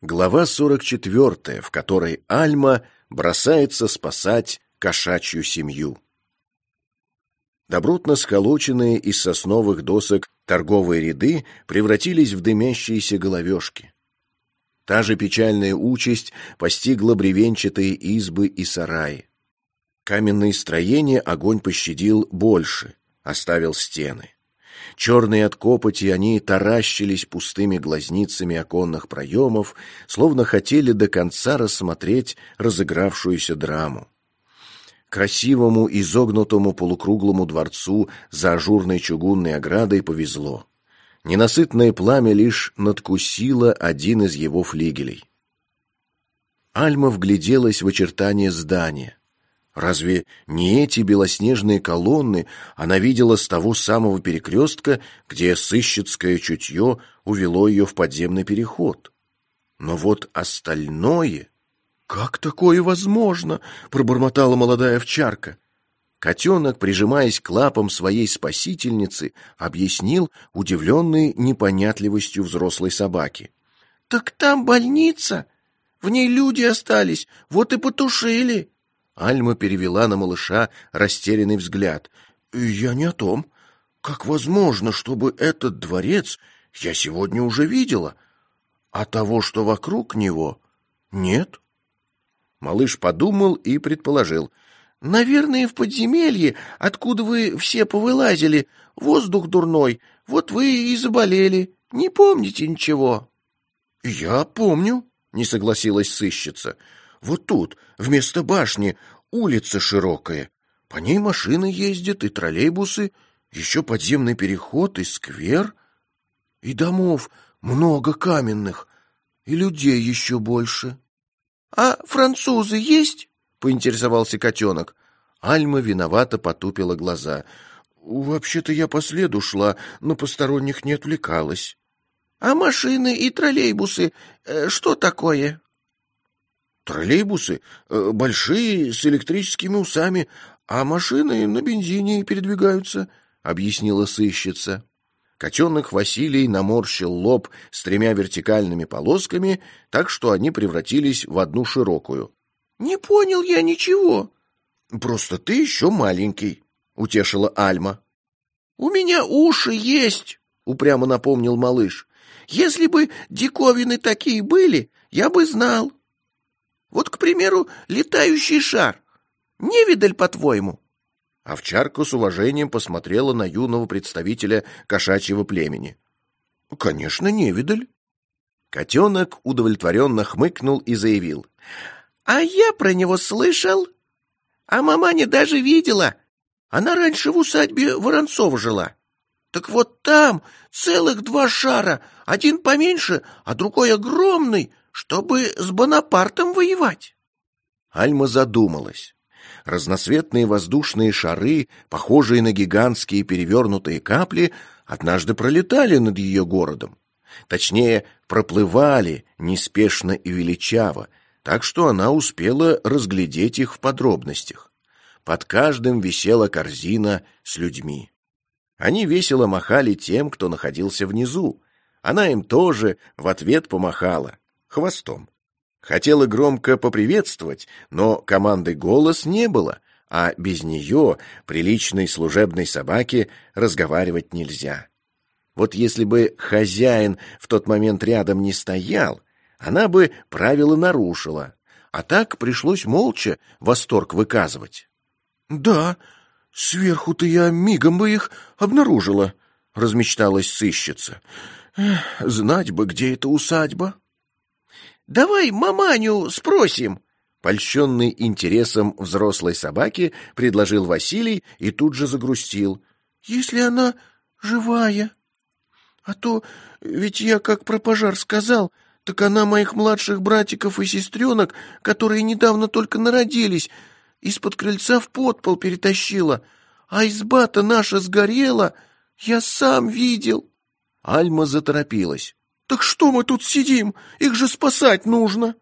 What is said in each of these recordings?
Глава 44, в которой Альма бросается спасать кошачью семью. Добротно сколоченные из сосновых досок торговые ряды превратились в дымящиеся головешки. Та же печальная участь постигла бревенчатые избы и сараи. Каменные строения огонь пощадил больше, оставил стены. Черные от копоти они таращились пустыми глазницами оконных проемов, словно хотели до конца рассмотреть разыгравшуюся драму. Красивому изогнутому полукруглому дворцу за ажурной чугунной оградой повезло. Ненасытное пламя лишь надкусило один из его флигелей. Альма вгляделась в очертания здания. Разве не эти белоснежные колонны она видела с того самого перекрестка, где сыщицкое чутье увело ее в подземный переход? Но вот остальное... «Как такое возможно?» — пробормотала молодая овчарка. Котенок, прижимаясь к лапам своей спасительницы, объяснил, удивленный непонятливостью взрослой собаки. «Так там больница. В ней люди остались, вот и потушили». Альма перевела на малыша растерянный взгляд. «Я не о том. Как возможно, чтобы этот дворец я сегодня уже видела, а того, что вокруг него, нет?» Малыш подумал и предположил. «Наверное, в подземелье, откуда вы все повылазили, воздух дурной, вот вы и заболели. Не помните ничего?» «Я помню», — не согласилась сыщица. Вот тут, вместо башни, улица широкая. По ней машины ездят и троллейбусы, еще подземный переход и сквер. И домов много каменных, и людей еще больше. — А французы есть? — поинтересовался котенок. Альма виновато потупила глаза. — Вообще-то я по следу шла, но посторонних не отвлекалась. — А машины и троллейбусы э, что такое? Троллейбусы э, большие, с электрическими усами, а машины на бензине передвигаются, — объяснила сыщица. Котенок Василий наморщил лоб с тремя вертикальными полосками, так что они превратились в одну широкую. — Не понял я ничего. — Просто ты еще маленький, — утешила Альма. — У меня уши есть, — упрямо напомнил малыш. — Если бы диковины такие были, я бы знал. Вот, к примеру, летающий шар. Не видаль, по-твоему?» Овчарка с уважением посмотрела на юного представителя кошачьего племени. «Конечно, не видаль». Котенок удовлетворенно хмыкнул и заявил. «А я про него слышал. А маманя даже видела. Она раньше в усадьбе Воронцова жила. Так вот там целых два шара, один поменьше, а другой огромный, чтобы с Бонапартом воевать. Альма задумалась. Разноцветные воздушные шары, похожие на гигантские перевернутые капли, однажды пролетали над ее городом. Точнее, проплывали неспешно и величаво, так что она успела разглядеть их в подробностях. Под каждым висела корзина с людьми. Они весело махали тем, кто находился внизу. Она им тоже в ответ помахала хвостом. Хотела громко поприветствовать, но команды «голос» не было, а без нее, приличной служебной собаке, разговаривать нельзя. Вот если бы хозяин в тот момент рядом не стоял, она бы правила нарушила, а так пришлось молча восторг выказывать. — Да, сверху-то я мигом бы их обнаружила, — размечталась сыщица. — Знать бы, где эта усадьба. Давай маманю спросим. Польщенный интересом взрослой собаки, предложил Василий и тут же загрустил. Если она живая. А то ведь я как про пожар сказал, так она моих младших братиков и сестренок, которые недавно только народились, из-под крыльца в подпол перетащила. А изба-то наша сгорела, я сам видел. Альма заторопилась. «Так что мы тут сидим? Их же спасать нужно!»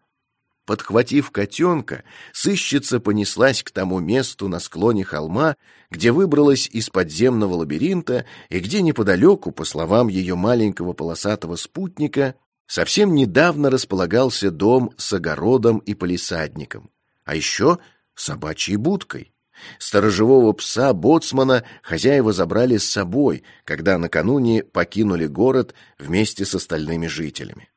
Подхватив котенка, сыщица понеслась к тому месту на склоне холма, где выбралась из подземного лабиринта и где неподалеку, по словам ее маленького полосатого спутника, Совсем недавно располагался дом с огородом и полисадником, а еще собачьей будкой. Сторожевого пса Боцмана хозяева забрали с собой, когда накануне покинули город вместе с остальными жителями.